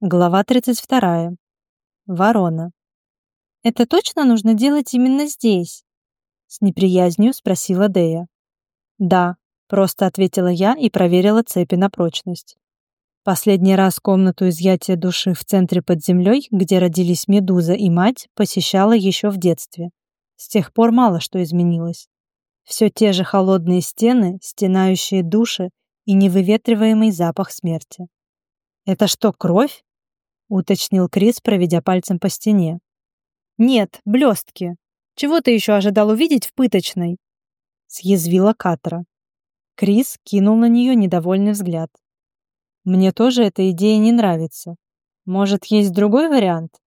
Глава 32. Ворона. «Это точно нужно делать именно здесь?» С неприязнью спросила Дея. «Да», — просто ответила я и проверила цепи на прочность. Последний раз комнату изъятия души в центре под землей, где родились Медуза и мать, посещала еще в детстве. С тех пор мало что изменилось. Все те же холодные стены, стенающие души и невыветриваемый запах смерти. «Это что, кровь?» — уточнил Крис, проведя пальцем по стене. «Нет, блестки. Чего ты еще ожидал увидеть в пыточной?» — съязвила Катра. Крис кинул на нее недовольный взгляд. «Мне тоже эта идея не нравится. Может, есть другой вариант?»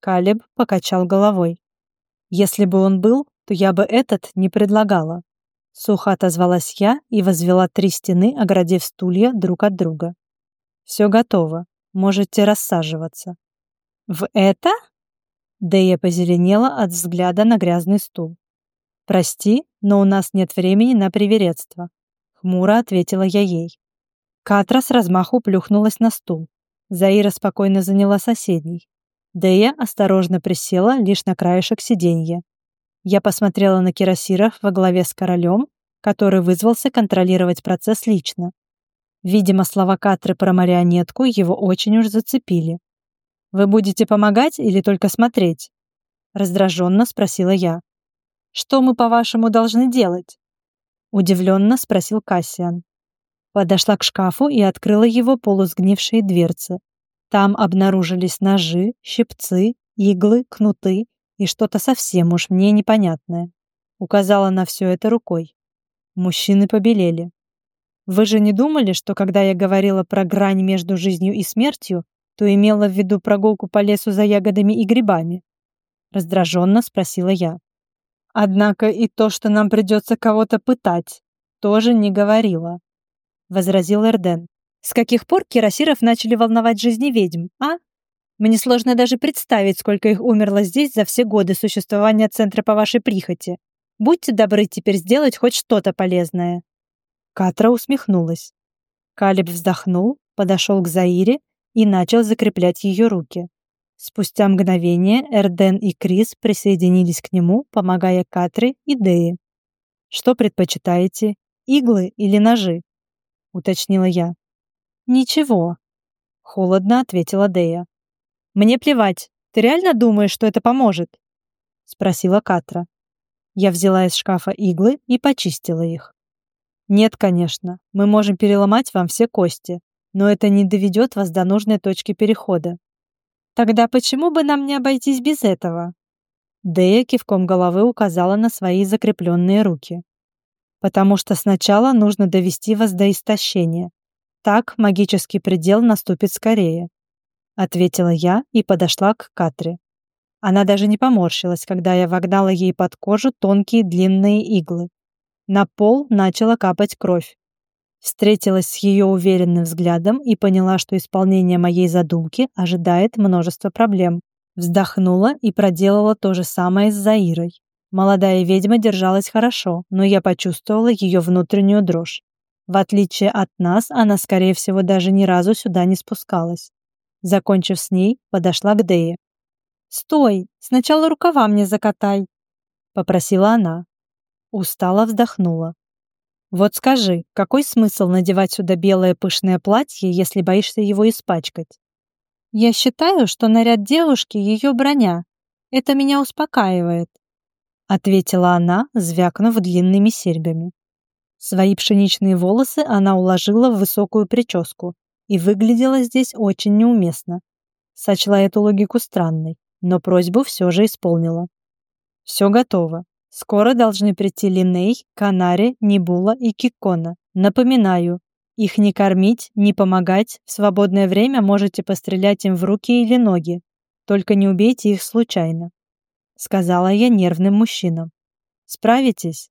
Калеб покачал головой. «Если бы он был, то я бы этот не предлагала». Сухо отозвалась я и возвела три стены, оградив стулья друг от друга. «Все готово. Можете рассаживаться». «В это?» Дэя позеленела от взгляда на грязный стул. «Прости, но у нас нет времени на привередство», — хмуро ответила я ей. Катра с размаху плюхнулась на стул. Заира спокойно заняла соседний. Дэя осторожно присела лишь на краешек сиденья. Я посмотрела на кирасиров во главе с королем, который вызвался контролировать процесс лично. Видимо, слова Катры про марионетку его очень уж зацепили. «Вы будете помогать или только смотреть?» Раздраженно спросила я. «Что мы, по-вашему, должны делать?» Удивленно спросил Кассиан. Подошла к шкафу и открыла его полусгнившие дверцы. Там обнаружились ножи, щипцы, иглы, кнуты и что-то совсем уж мне непонятное. Указала на все это рукой. Мужчины побелели. Вы же не думали, что когда я говорила про грань между жизнью и смертью, то имела в виду прогулку по лесу за ягодами и грибами? Раздраженно спросила я. Однако и то, что нам придется кого-то пытать, тоже не говорила. Возразил Эрден. С каких пор кирасиров начали волновать жизни ведьм, а? Мне сложно даже представить, сколько их умерло здесь за все годы существования центра по вашей прихоти. Будьте добры теперь сделать хоть что-то полезное. Катра усмехнулась. Калиб вздохнул, подошел к Заире и начал закреплять ее руки. Спустя мгновение Эрден и Крис присоединились к нему, помогая Катре и Дее. «Что предпочитаете, иглы или ножи?» — уточнила я. «Ничего», — холодно ответила Дея. «Мне плевать. Ты реально думаешь, что это поможет?» — спросила Катра. Я взяла из шкафа иглы и почистила их. Нет, конечно, мы можем переломать вам все кости, но это не доведет вас до нужной точки перехода. Тогда почему бы нам не обойтись без этого? Дея кивком головы указала на свои закрепленные руки. Потому что сначала нужно довести вас до истощения. Так магический предел наступит скорее. Ответила я и подошла к Катре. Она даже не поморщилась, когда я вогнала ей под кожу тонкие длинные иглы. На пол начала капать кровь. Встретилась с ее уверенным взглядом и поняла, что исполнение моей задумки ожидает множество проблем. Вздохнула и проделала то же самое с Заирой. Молодая ведьма держалась хорошо, но я почувствовала ее внутреннюю дрожь. В отличие от нас, она, скорее всего, даже ни разу сюда не спускалась. Закончив с ней, подошла к Дее. «Стой! Сначала рукава мне закатай!» — попросила она. Устало вздохнула. Вот скажи, какой смысл надевать сюда белое пышное платье, если боишься его испачкать? Я считаю, что наряд девушки — ее броня. Это меня успокаивает, — ответила она, звякнув длинными серьгами. Свои пшеничные волосы она уложила в высокую прическу и выглядела здесь очень неуместно. Сочла эту логику странной, но просьбу все же исполнила. «Все готово. Скоро должны прийти Линей, Канари, Нибула и Кикона. Напоминаю, их не кормить, не помогать, в свободное время можете пострелять им в руки или ноги. Только не убейте их случайно», — сказала я нервным мужчинам. «Справитесь?»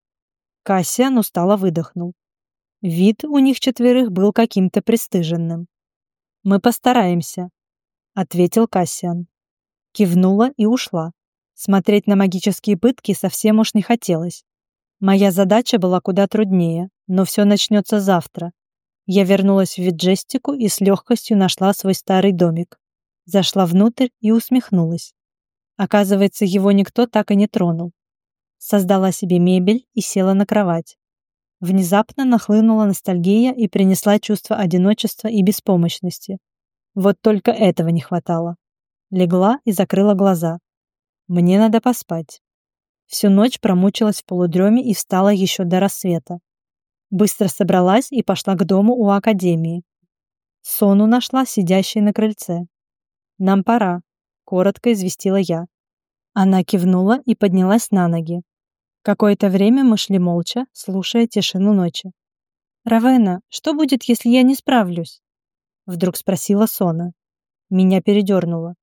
Кассиан устало выдохнул. Вид у них четверых был каким-то пристыженным. «Мы постараемся», — ответил Кассиан. Кивнула и ушла. Смотреть на магические пытки совсем уж не хотелось. Моя задача была куда труднее, но все начнется завтра. Я вернулась в Виджестику и с легкостью нашла свой старый домик. Зашла внутрь и усмехнулась. Оказывается, его никто так и не тронул. Создала себе мебель и села на кровать. Внезапно нахлынула ностальгия и принесла чувство одиночества и беспомощности. Вот только этого не хватало. Легла и закрыла глаза. Мне надо поспать. Всю ночь промучилась в полудреме и встала еще до рассвета. Быстро собралась и пошла к дому у академии. Сону нашла сидящей на крыльце. «Нам пора», — коротко известила я. Она кивнула и поднялась на ноги. Какое-то время мы шли молча, слушая тишину ночи. «Равена, что будет, если я не справлюсь?» Вдруг спросила Сона. Меня передернуло.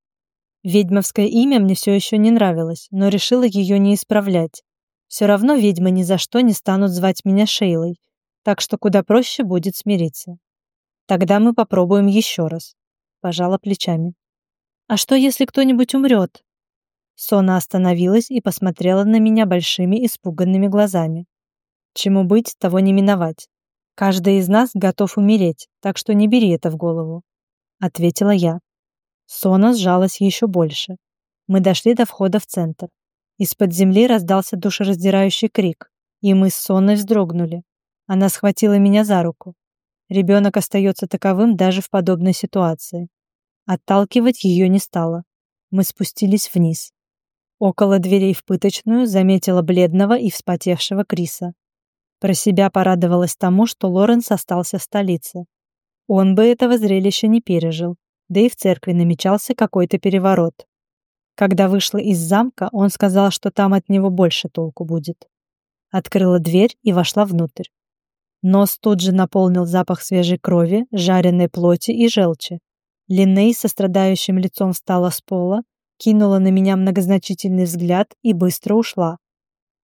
Ведьмовское имя мне все еще не нравилось, но решила ее не исправлять. Все равно ведьмы ни за что не станут звать меня Шейлой, так что куда проще будет смириться. Тогда мы попробуем еще раз. Пожала плечами. А что, если кто-нибудь умрет? Сона остановилась и посмотрела на меня большими испуганными глазами. Чему быть, того не миновать. Каждый из нас готов умереть, так что не бери это в голову. Ответила я. Сона сжалась еще больше. Мы дошли до входа в центр. Из-под земли раздался душераздирающий крик, и мы с Соной вздрогнули. Она схватила меня за руку. Ребенок остается таковым даже в подобной ситуации. Отталкивать ее не стало. Мы спустились вниз. Около дверей в пыточную заметила бледного и вспотевшего Криса. Про себя порадовалась тому, что Лоренс остался в столице. Он бы этого зрелища не пережил, да и в церкви намечался какой-то переворот. Когда вышла из замка, он сказал, что там от него больше толку будет. Открыла дверь и вошла внутрь. Нос тут же наполнил запах свежей крови, жареной плоти и желчи. Линней со страдающим лицом встала с пола, кинула на меня многозначительный взгляд и быстро ушла.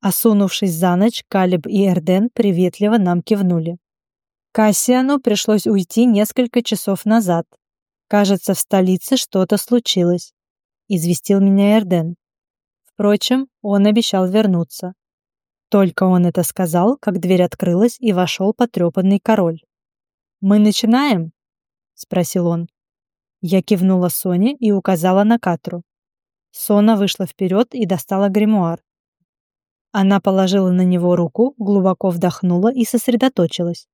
Осунувшись за ночь, Калиб и Эрден приветливо нам кивнули. Кассиану пришлось уйти несколько часов назад. Кажется, в столице что-то случилось, известил меня Эрден. Впрочем, он обещал вернуться. Только он это сказал, как дверь открылась и вошел потрепанный король. «Мы начинаем?» — спросил он. Я кивнула Соне и указала на Катру. Сона вышла вперед и достала гримуар. Она положила на него руку, глубоко вдохнула и сосредоточилась.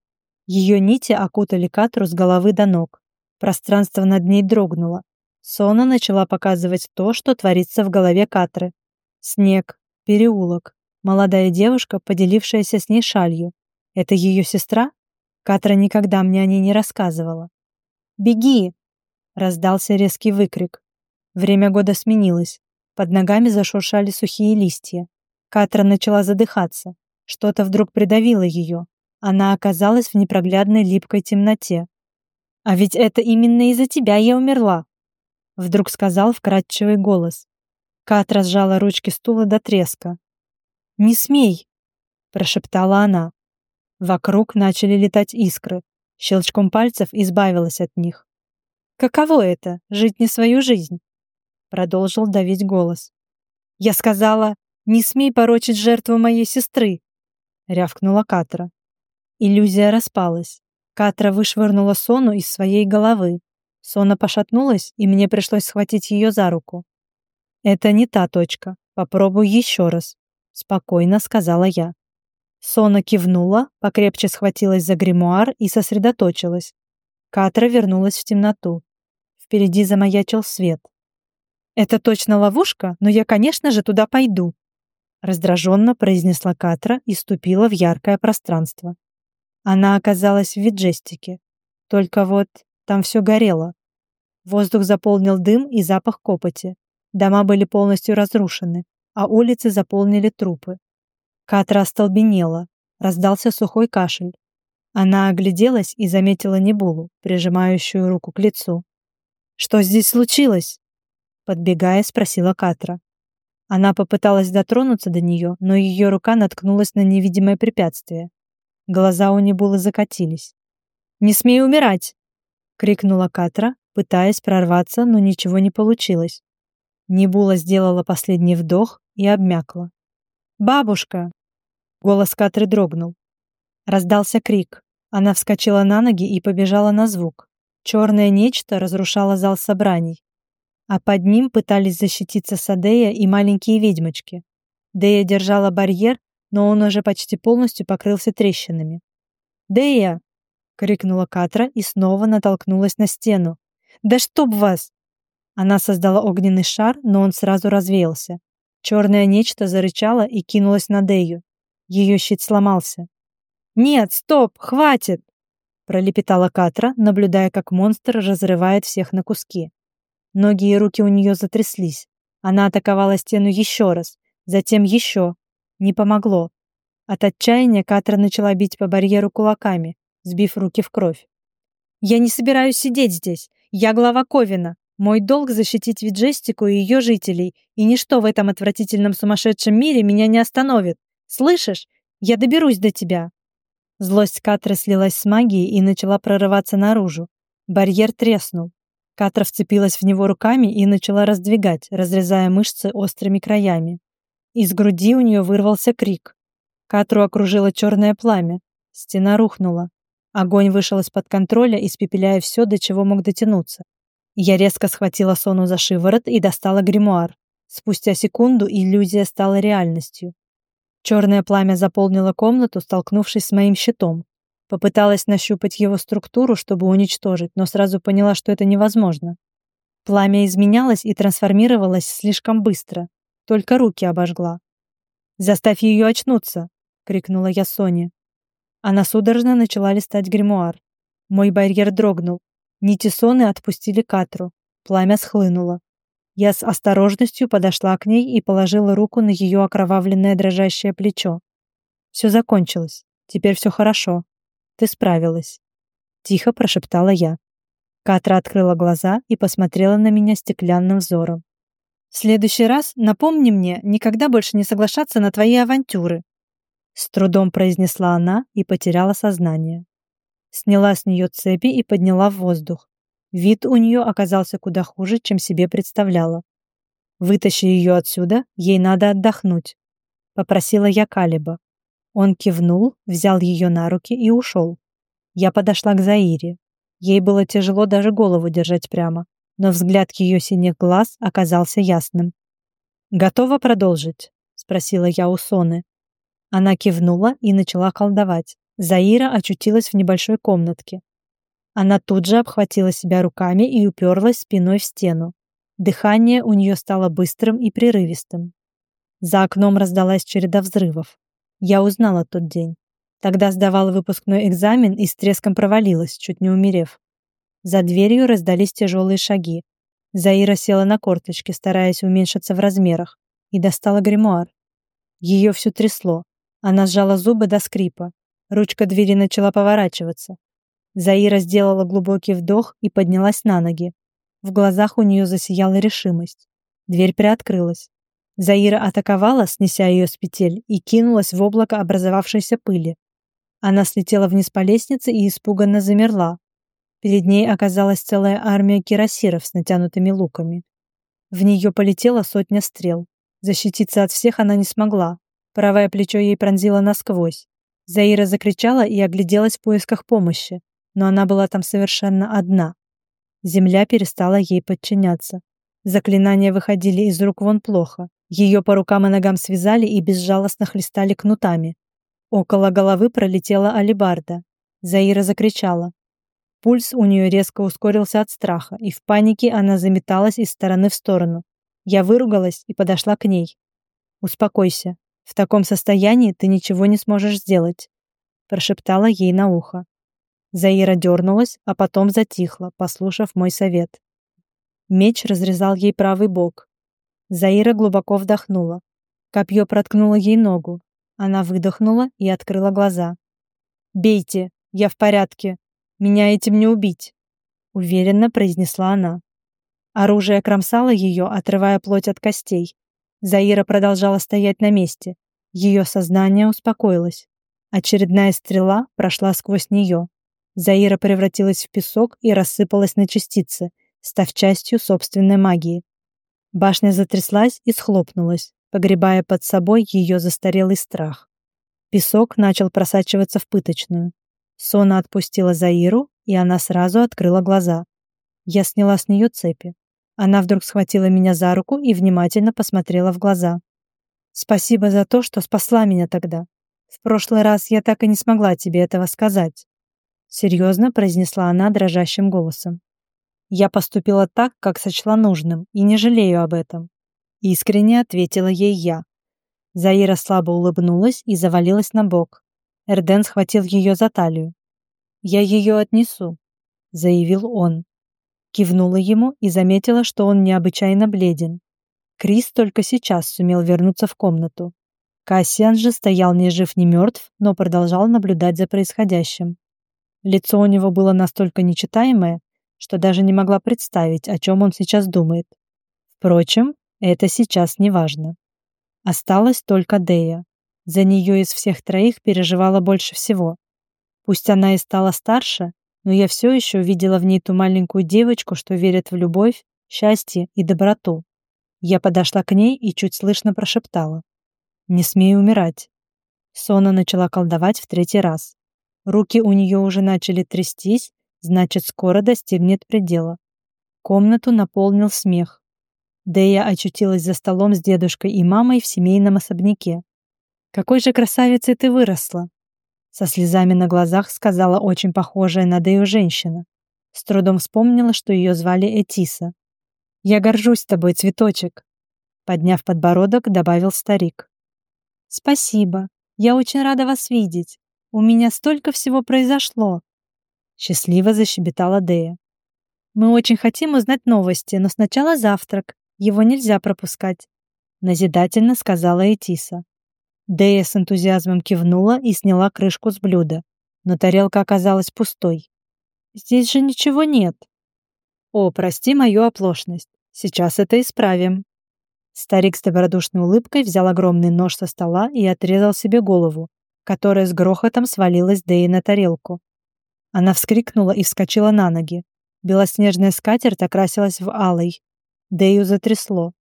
Ее нити окутали Катру с головы до ног. Пространство над ней дрогнуло. Сона начала показывать то, что творится в голове Катры. Снег, переулок, Молодая девушка, поделившаяся с ней шалью. Это ее сестра? Катра никогда мне о ней не рассказывала. «Беги!» — раздался резкий выкрик. Время года сменилось. Под ногами зашуршали сухие листья. Катра начала задыхаться. Что-то вдруг придавило ее. Она оказалась в непроглядной липкой темноте. «А ведь это именно из-за тебя я умерла!» Вдруг сказал вкрадчивый голос. Катра сжала ручки стула до треска. «Не смей!» — прошептала она. Вокруг начали летать искры. Щелчком пальцев избавилась от них. «Каково это — жить не свою жизнь?» Продолжил давить голос. «Я сказала, не смей порочить жертву моей сестры!» Рявкнула Катра. Иллюзия распалась. Катра вышвырнула Сону из своей головы. Сона пошатнулась, и мне пришлось схватить ее за руку. «Это не та точка. Попробуй еще раз», спокойно сказала я. Сона кивнула, покрепче схватилась за гримуар и сосредоточилась. Катра вернулась в темноту. Впереди замаячил свет. «Это точно ловушка, но я, конечно же, туда пойду», раздраженно произнесла Катра и ступила в яркое пространство. Она оказалась в виджестике. Только вот там все горело. Воздух заполнил дым и запах копоти. Дома были полностью разрушены а улицы заполнили трупы. Катра остолбенела, раздался сухой кашель. Она огляделась и заметила Небулу, прижимающую руку к лицу. «Что здесь случилось?» Подбегая, спросила Катра. Она попыталась дотронуться до нее, но ее рука наткнулась на невидимое препятствие. Глаза у Небулы закатились. «Не смей умирать!» — крикнула Катра, пытаясь прорваться, но ничего не получилось. Небула сделала последний вдох и обмякла. «Бабушка!» Голос Катры дрогнул. Раздался крик. Она вскочила на ноги и побежала на звук. Черное нечто разрушало зал собраний. а под ним пытались защититься Садея и маленькие ведьмочки. Дея держала барьер, но он уже почти полностью покрылся трещинами. «Дея!» — крикнула Катра и снова натолкнулась на стену. «Да чтоб вас!» Она создала огненный шар, но он сразу развеялся. Черное нечто зарычало и кинулось на Дею. Ее щит сломался. «Нет, стоп, хватит!» пролепетала Катра, наблюдая, как монстр разрывает всех на куски. Ноги и руки у нее затряслись. Она атаковала стену еще раз, затем еще. Не помогло. От отчаяния Катра начала бить по барьеру кулаками, сбив руки в кровь. «Я не собираюсь сидеть здесь. Я глава Ковина. Мой долг защитить Виджестику и ее жителей, и ничто в этом отвратительном сумасшедшем мире меня не остановит. Слышишь? Я доберусь до тебя». Злость Катры слилась с магией и начала прорываться наружу. Барьер треснул. Катра вцепилась в него руками и начала раздвигать, разрезая мышцы острыми краями. Из груди у нее вырвался крик. Катру окружило черное пламя. Стена рухнула. Огонь вышел из-под контроля, испепеляя все, до чего мог дотянуться. Я резко схватила Сону за шиворот и достала гримуар. Спустя секунду иллюзия стала реальностью. Черное пламя заполнило комнату, столкнувшись с моим щитом. Попыталась нащупать его структуру, чтобы уничтожить, но сразу поняла, что это невозможно. Пламя изменялось и трансформировалось слишком быстро. Только руки обожгла. «Заставь ее очнуться!» — крикнула я Соне. Она судорожно начала листать гримуар. Мой барьер дрогнул. Нити Соны отпустили Катру. Пламя схлынуло. Я с осторожностью подошла к ней и положила руку на ее окровавленное дрожащее плечо. «Все закончилось. Теперь все хорошо. Ты справилась», — тихо прошептала я. Катра открыла глаза и посмотрела на меня стеклянным взором. «В следующий раз напомни мне никогда больше не соглашаться на твои авантюры», с трудом произнесла она и потеряла сознание. Сняла с нее цепи и подняла в воздух. Вид у нее оказался куда хуже, чем себе представляла. «Вытащи ее отсюда, ей надо отдохнуть», — попросила я Калиба. Он кивнул, взял ее на руки и ушел. Я подошла к Заире. Ей было тяжело даже голову держать прямо, но взгляд ее синих глаз оказался ясным. «Готова продолжить?» — спросила я у Соны. Она кивнула и начала колдовать. Заира очутилась в небольшой комнатке, она тут же обхватила себя руками и уперлась спиной в стену. Дыхание у нее стало быстрым и прерывистым. За окном раздалась череда взрывов. Я узнала тот день. Тогда сдавала выпускной экзамен и с треском провалилась, чуть не умерев. За дверью раздались тяжелые шаги. Заира села на корточки, стараясь уменьшиться в размерах, и достала гримуар. Ее всю трясло. Она сжала зубы до скрипа. Ручка двери начала поворачиваться. Заира сделала глубокий вдох и поднялась на ноги. В глазах у нее засияла решимость. Дверь приоткрылась. Заира атаковала, снеся ее с петель, и кинулась в облако образовавшейся пыли. Она слетела вниз по лестнице и испуганно замерла. Перед ней оказалась целая армия кирасиров с натянутыми луками. В нее полетела сотня стрел. Защититься от всех она не смогла. Правое плечо ей пронзило насквозь. Заира закричала и огляделась в поисках помощи но она была там совершенно одна. Земля перестала ей подчиняться. Заклинания выходили из рук вон плохо. Ее по рукам и ногам связали и безжалостно хлестали кнутами. Около головы пролетела алебарда. Заира закричала. Пульс у нее резко ускорился от страха, и в панике она заметалась из стороны в сторону. Я выругалась и подошла к ней. «Успокойся. В таком состоянии ты ничего не сможешь сделать», прошептала ей на ухо. Заира дернулась, а потом затихла, послушав мой совет. Меч разрезал ей правый бок. Заира глубоко вдохнула. Копье проткнуло ей ногу. Она выдохнула и открыла глаза. «Бейте, я в порядке. Меня этим не убить», — уверенно произнесла она. Оружие кромсало ее, отрывая плоть от костей. Заира продолжала стоять на месте. Ее сознание успокоилось. Очередная стрела прошла сквозь нее. Заира превратилась в песок и рассыпалась на частицы, став частью собственной магии. Башня затряслась и схлопнулась, погребая под собой ее застарелый страх. Песок начал просачиваться в пыточную. Сона отпустила Заиру, и она сразу открыла глаза. Я сняла с нее цепи. Она вдруг схватила меня за руку и внимательно посмотрела в глаза. «Спасибо за то, что спасла меня тогда. В прошлый раз я так и не смогла тебе этого сказать», серьезно произнесла она дрожащим голосом. «Я поступила так, как сочла нужным, и не жалею об этом», искренне ответила ей я. Заира слабо улыбнулась и завалилась на бок. Эрден схватил ее за талию. «Я ее отнесу», — заявил он. Кивнула ему и заметила, что он необычайно бледен. Крис только сейчас сумел вернуться в комнату. Кассиан же стоял ни жив, ни мертв, но продолжал наблюдать за происходящим. Лицо у него было настолько нечитаемое, что даже не могла представить, о чем он сейчас думает. Впрочем, это сейчас не важно. Осталась только Дея. За нее из всех троих переживала больше всего. Пусть она и стала старше, но я все еще видела в ней ту маленькую девочку, что верит в любовь, счастье и доброту. Я подошла к ней и чуть слышно прошептала. «Не смей умирать». Сона начала колдовать в третий раз. Руки у нее уже начали трястись, значит, скоро достигнет предела. Комнату наполнил смех. Дэя очутилась за столом с дедушкой и мамой в семейном особняке. «Какой же красавицей ты выросла!» Со слезами на глазах сказала очень похожая на Дэю женщина. С трудом вспомнила, что ее звали Этиса. «Я горжусь тобой, цветочек», — подняв подбородок, добавил старик. «Спасибо. Я очень рада вас видеть. У меня столько всего произошло», — счастливо защебетала Дэя. «Мы очень хотим узнать новости, но сначала завтрак. Его нельзя пропускать», — назидательно сказала Этиса. Дея с энтузиазмом кивнула и сняла крышку с блюда, но тарелка оказалась пустой. «Здесь же ничего нет». «О, прости мою оплошность. Сейчас это исправим». Старик с добродушной улыбкой взял огромный нож со стола и отрезал себе голову, которая с грохотом свалилась Деи на тарелку. Она вскрикнула и вскочила на ноги. Белоснежная скатерть окрасилась в алый. Дею затрясло.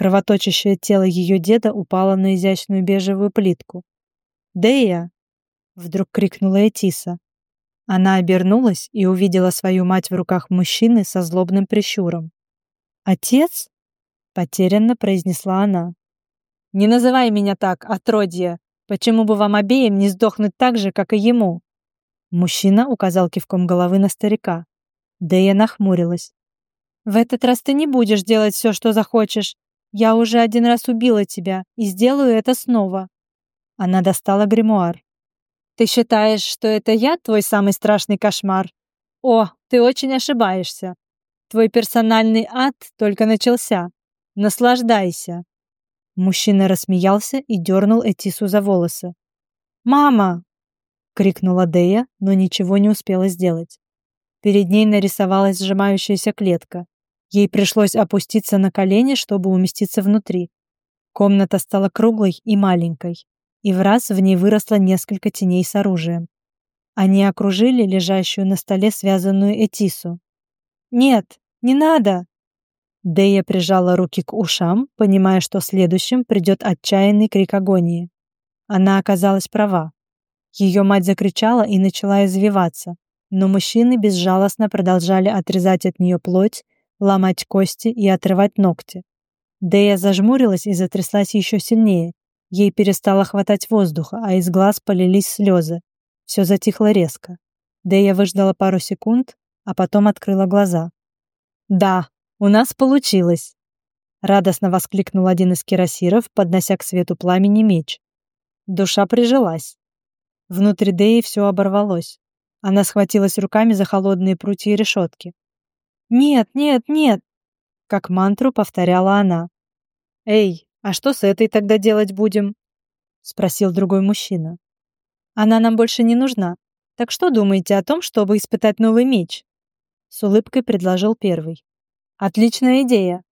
Кровоточащее тело ее деда упало на изящную бежевую плитку. «Дея!» — вдруг крикнула Этиса. Она обернулась и увидела свою мать в руках мужчины со злобным прищуром. «Отец?» — потерянно произнесла она. «Не называй меня так, отродье! Почему бы вам обеим не сдохнуть так же, как и ему?» Мужчина указал кивком головы на старика. Дея нахмурилась. «В этот раз ты не будешь делать все, что захочешь. Я уже один раз убила тебя и сделаю это снова. Она достала гримуар. Ты считаешь, что это я твой самый страшный кошмар? О, ты очень ошибаешься. Твой персональный ад только начался. Наслаждайся. Мужчина рассмеялся и дернул Этису за волосы. «Мама!» — крикнула Дея, но ничего не успела сделать. Перед ней нарисовалась сжимающаяся клетка. Ей пришлось опуститься на колени, чтобы уместиться внутри. Комната стала круглой и маленькой, и в раз в ней выросло несколько теней с оружием. Они окружили лежащую на столе связанную Этису. «Нет, не надо!» Дея прижала руки к ушам, понимая, что следующим придет отчаянный крик агонии. Она оказалась права. Ее мать закричала и начала извиваться, но мужчины безжалостно продолжали отрезать от нее плоть ломать кости и отрывать ногти. Дэя зажмурилась и затряслась еще сильнее. Ей перестало хватать воздуха, а из глаз полились слезы. Все затихло резко. Дэя выждала пару секунд, а потом открыла глаза. «Да, у нас получилось!» Радостно воскликнул один из кирасиров, поднося к свету пламени меч. Душа прижилась. Внутри Дэи все оборвалось. Она схватилась руками за холодные прутья и решетки. «Нет, нет, нет!» Как мантру повторяла она. «Эй, а что с этой тогда делать будем?» Спросил другой мужчина. «Она нам больше не нужна. Так что думаете о том, чтобы испытать новый меч?» С улыбкой предложил первый. «Отличная идея!»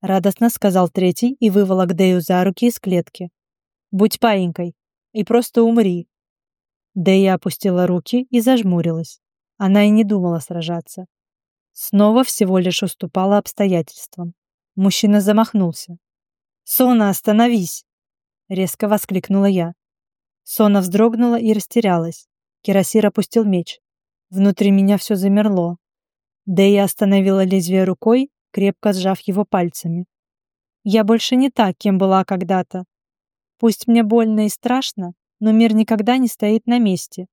Радостно сказал третий и выволок Дэю за руки из клетки. «Будь паинькой и просто умри!» Дэя опустила руки и зажмурилась. Она и не думала сражаться. Снова всего лишь уступала обстоятельствам. Мужчина замахнулся. «Сона, остановись!» — резко воскликнула я. Сона вздрогнула и растерялась. Кирасир опустил меч. Внутри меня все замерло. Да я остановила лезвие рукой, крепко сжав его пальцами. «Я больше не та, кем была когда-то. Пусть мне больно и страшно, но мир никогда не стоит на месте.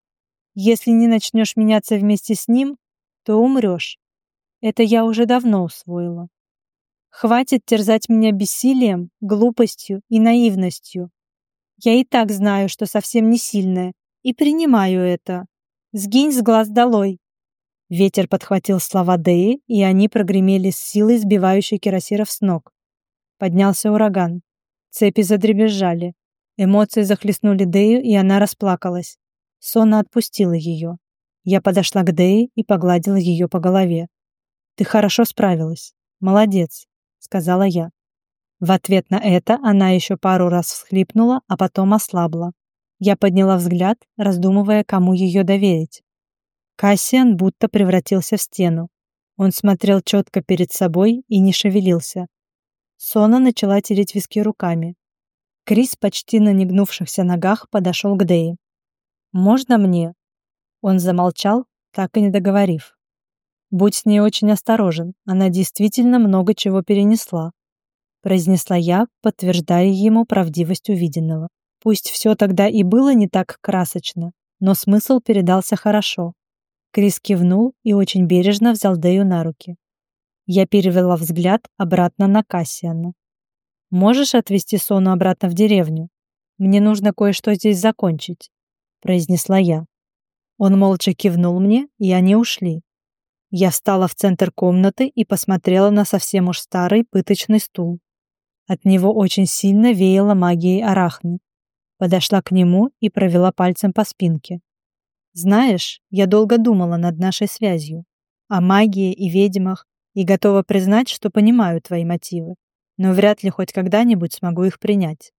Если не начнешь меняться вместе с ним, то умрешь. Это я уже давно усвоила. Хватит терзать меня бессилием, глупостью и наивностью. Я и так знаю, что совсем не сильная, и принимаю это. Сгинь с глаз долой. Ветер подхватил слова Дэи, и они прогремели с силой, сбивающей кирасиров с ног. Поднялся ураган. Цепи задребезжали. Эмоции захлестнули Дэю, и она расплакалась. Сона отпустила ее. Я подошла к Дэи и погладила ее по голове. «Ты хорошо справилась. Молодец», — сказала я. В ответ на это она еще пару раз всхлипнула, а потом ослабла. Я подняла взгляд, раздумывая, кому ее доверить. Кассиан будто превратился в стену. Он смотрел четко перед собой и не шевелился. Сона начала тереть виски руками. Крис почти на негнувшихся ногах подошел к Дэи. «Можно мне?» Он замолчал, так и не договорив. «Будь с ней очень осторожен, она действительно много чего перенесла», произнесла я, подтверждая ему правдивость увиденного. Пусть все тогда и было не так красочно, но смысл передался хорошо. Крис кивнул и очень бережно взял Дэю на руки. Я перевела взгляд обратно на Кассиана. «Можешь отвезти Сону обратно в деревню? Мне нужно кое-что здесь закончить», — произнесла я. Он молча кивнул мне, и они ушли. Я встала в центр комнаты и посмотрела на совсем уж старый пыточный стул. От него очень сильно веяло магией арахны. Подошла к нему и провела пальцем по спинке. Знаешь, я долго думала над нашей связью, о магии и ведьмах, и готова признать, что понимаю твои мотивы, но вряд ли хоть когда-нибудь смогу их принять.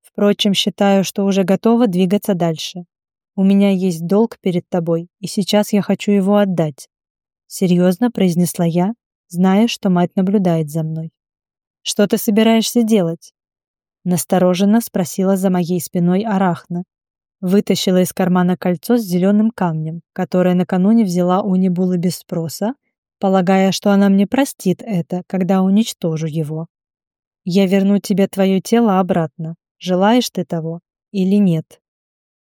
Впрочем, считаю, что уже готова двигаться дальше. У меня есть долг перед тобой, и сейчас я хочу его отдать. Серьезно произнесла я, зная, что мать наблюдает за мной. Что ты собираешься делать? Настороженно спросила за моей спиной Арахна, Вытащила из кармана кольцо с зеленым камнем, которое накануне взяла у Небулы без спроса, полагая, что она мне простит это, когда уничтожу его. «Я верну тебе твое тело обратно. Желаешь ты того или нет?»